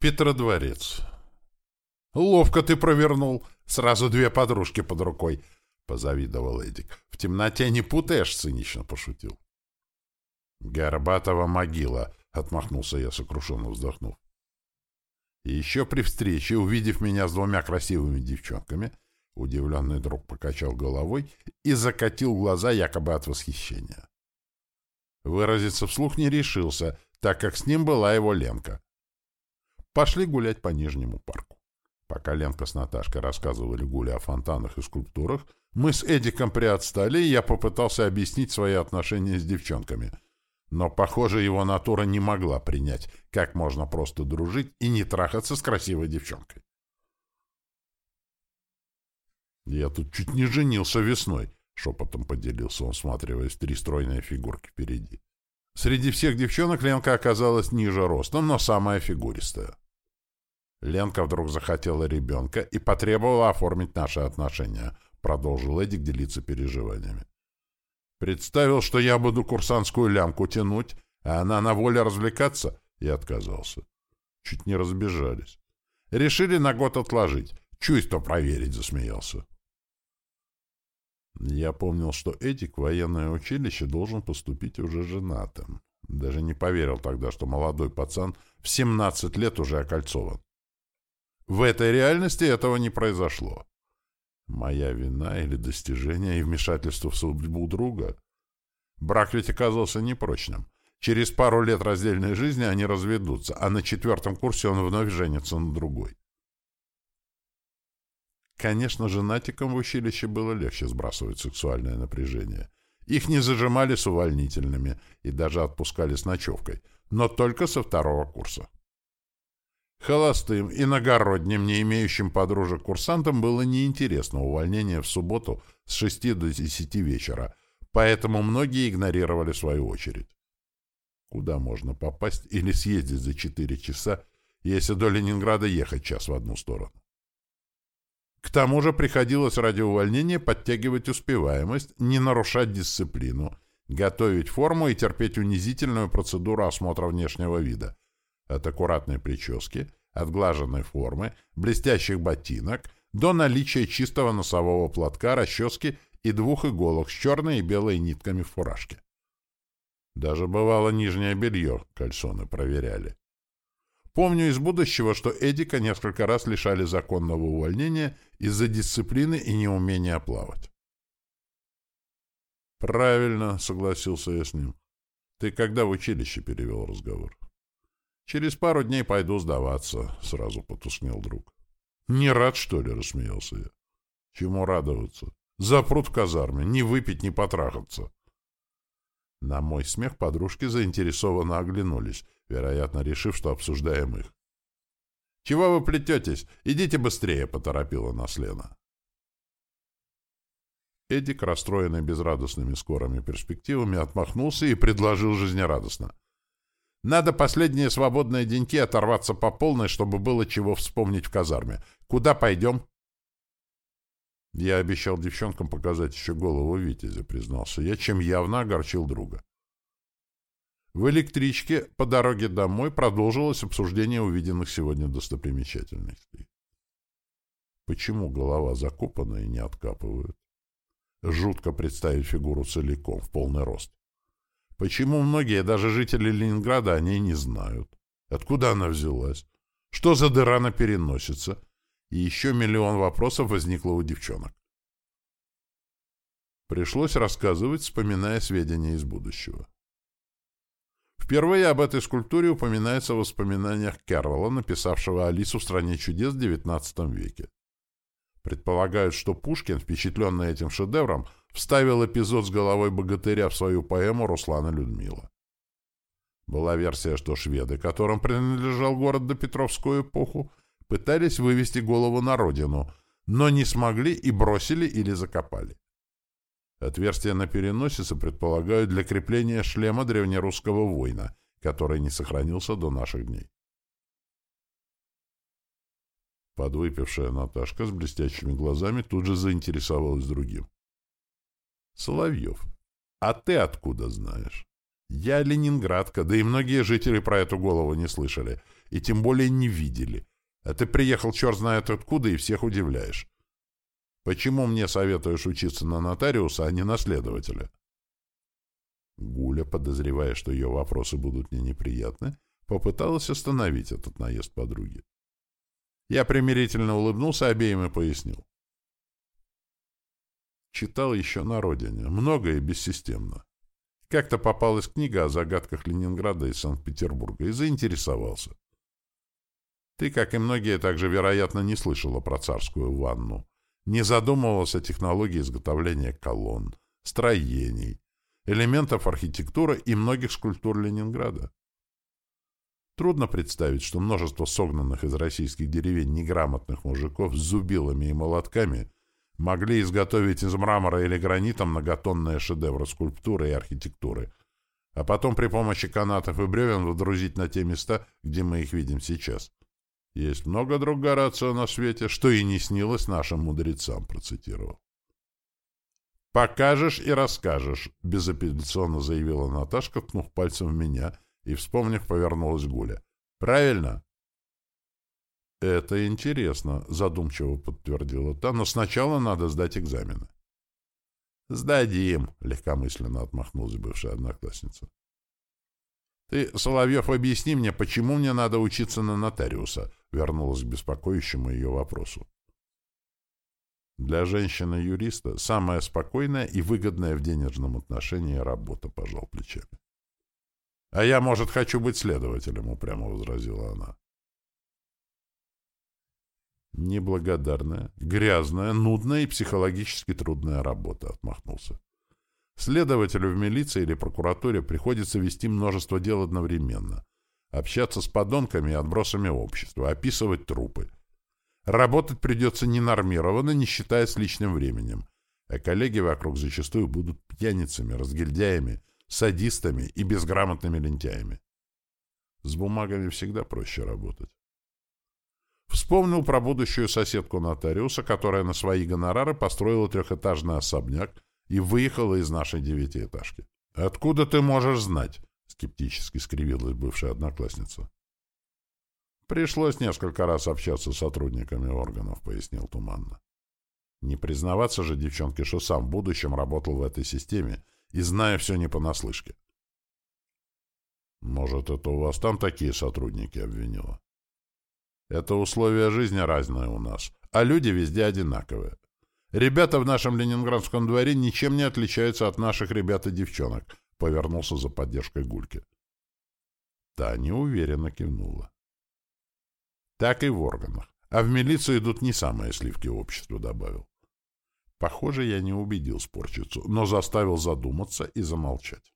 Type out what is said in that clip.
Петродворец. «Ловко ты провернул. Сразу две подружки под рукой», — позавидовал Эдик. «В темноте не путаешь», — цинично пошутил. «Горбатова могила», — отмахнулся я, сокрушенно вздохнув. И еще при встрече, увидев меня с двумя красивыми девчонками, удивленный друг покачал головой и закатил глаза якобы от восхищения. Выразиться вслух не решился, так как с ним была его Ленка. Пошли гулять по Нижнему парку. Пока Ленка с Наташкой рассказывали Гуле о фонтанах и скульптурах, мы с Эдиком приотстали, и я попытался объяснить свои отношения с девчонками. Но, похоже, его натура не могла принять, как можно просто дружить и не трахаться с красивой девчонкой. «Я тут чуть не женился весной», — шепотом поделился он, всматриваясь в три стройные фигурки впереди. Среди всех девчонок Ленка оказалась ниже ростом, но самая фигуристая. Ленка вдруг захотела ребенка и потребовала оформить наши отношения, продолжил Эдик делиться переживаниями. Представил, что я буду курсантскую лямку тянуть, а она на воле развлекаться, и отказался. Чуть не разбежались. Решили на год отложить. Чувство проверить, засмеялся. Я помнил, что Эдик в военное училище должен поступить уже женатым. Даже не поверил тогда, что молодой пацан в 17 лет уже окольцован. В этой реальности этого не произошло. Моя вина или достижение и вмешательство в судьбу друга? Брак ведь оказался непрочным. Через пару лет раздельной жизни они разведутся, а на четвертом курсе он вновь женится на другой. Конечно, женатикам в училище было легче сбрасывать сексуальное напряжение. Их не зажимали с увольнительными и даже отпускали с ночевкой, но только со второго курса. Холостым, иногородним, не имеющим подружек курсантам было неинтересно увольнение в субботу с 6 до 10 вечера, поэтому многие игнорировали свою очередь. Куда можно попасть или съездить за 4 часа, если до Ленинграда ехать час в одну сторону? К тому же приходилось ради увольнения подтягивать успеваемость, не нарушать дисциплину, готовить форму и терпеть унизительную процедуру осмотра внешнего вида. От аккуратной прически, отглаженной формы, блестящих ботинок до наличия чистого носового платка, расчески и двух иголок с черной и белой нитками в фуражке. Даже бывало нижнее белье кальсоны проверяли. Помню из будущего, что Эдика несколько раз лишали законного увольнения из-за дисциплины и неумения плавать. «Правильно», — согласился я с ним. «Ты когда в училище перевел разговор?» «Через пару дней пойду сдаваться», — сразу потускнел друг. «Не рад, что ли?» — рассмеялся я. «Чему радоваться? Запрут в казарме, не выпить, не потрахаться». На мой смех подружки заинтересованно оглянулись, вероятно, решив, что обсуждаем их. «Чего вы плететесь? Идите быстрее!» — поторопила нас Лена. Эдик, расстроенный безрадостными скорыми перспективами, отмахнулся и предложил жизнерадостно. «Надо последние свободные деньки оторваться по полной, чтобы было чего вспомнить в казарме. Куда пойдем?» Я обещал девчонкам показать еще голову Витязя, признался я, чем явно огорчил друга. В электричке по дороге домой продолжилось обсуждение увиденных сегодня достопримечательностей. Почему голова закопана и не откапывают? Жутко представить фигуру целиком, в полный рост. Почему многие, даже жители Ленинграда, о ней не знают? Откуда она взялась? Что за дыра на переносице? И еще миллион вопросов возникло у девчонок. Пришлось рассказывать, вспоминая сведения из будущего. Впервые об этой скульптуре упоминается в воспоминаниях Керрола, написавшего «Алису в стране чудес» в XIX веке. Предполагают, что Пушкин, впечатленный этим шедевром, вставил эпизод с головой богатыря в свою поэму «Руслана Людмила». Была версия, что шведы, которым принадлежал город до Петровскую эпоху, пытались вывести голову на родину, но не смогли и бросили или закопали. Отверстие на переносице предполагают для крепления шлема древнерусского воина, который не сохранился до наших дней. Подвыпившая Наташка с блестящими глазами тут же заинтересовалась другим. «Соловьев, а ты откуда знаешь?» «Я ленинградка, да и многие жители про эту голову не слышали. и тем более не видели. А ты приехал черт знает откуда и всех удивляешь. Почему мне советуешь учиться на нотариуса, а не на следователя? Гуля, подозревая, что ее вопросы будут мне неприятны, попыталась остановить этот наезд подруги. Я примирительно улыбнулся обеим и пояснил. Читал еще на родине, много и бессистемно. Как-то попалась книга о загадках Ленинграда и Санкт-Петербурга и заинтересовался. Ты, как и многие, также, вероятно, не слышала про царскую ванну, не задумывалась о технологии изготовления колонн, строений, элементов архитектуры и многих скульптур Ленинграда. Трудно представить, что множество согнанных из российских деревень неграмотных мужиков с зубилами и молотками могли изготовить из мрамора или гранита многотонные шедевры скульптуры и архитектуры, а потом при помощи канатов и бревен водрузить на те места, где мы их видим сейчас. Есть много друг Горацио на свете, что и не снилось нашим мудрецам, процитировал. «Покажешь и расскажешь», — безапелляционно заявила Наташка, ткнув пальцем в меня — и, вспомнив, повернулась Гуля. «Правильно?» «Это интересно», — задумчиво подтвердила та, «но сначала надо сдать экзамены». «Сдадим», — легкомысленно отмахнулась бывшая одноклассница. «Ты, Соловьев, объясни мне, почему мне надо учиться на нотариуса?» — вернулась к беспокоящему ее вопросу. «Для женщины-юриста самая спокойная и выгодная в денежном отношении работа», — пожал плечами. «А я, может, хочу быть следователем», — упрямо возразила она. «Неблагодарная, грязная, нудная и психологически трудная работа», — отмахнулся. «Следователю в милиции или прокуратуре приходится вести множество дел одновременно, общаться с подонками и отбросами общества, описывать трупы. Работать придется ненормированно, не считая с личным временем, а коллеги вокруг зачастую будут пьяницами, разгильдяями, садистами и безграмотными лентяями. С бумагами всегда проще работать. Вспомнил про будущую соседку нотариуса, которая на свои гонорары построила трехэтажный особняк и выехала из нашей девятиэтажки. «Откуда ты можешь знать?» — скептически скривилась бывшая одноклассница. «Пришлось несколько раз общаться с сотрудниками органов», — пояснил туманно. Не признаваться же девчонке, что сам в будущем работал в этой системе и зная все не понаслышке. Может, это у вас там такие сотрудники обвинила? Это условия жизни разные у нас, а люди везде одинаковые. Ребята в нашем ленинградском дворе ничем не отличаются от наших ребят и девчонок, повернулся за поддержкой Гульки. Та неуверенно кивнула. Так и в органах. А в милицию идут не самые сливки общества, добавил. Похоже, я не убедил спорчицу, но заставил задуматься и замолчать.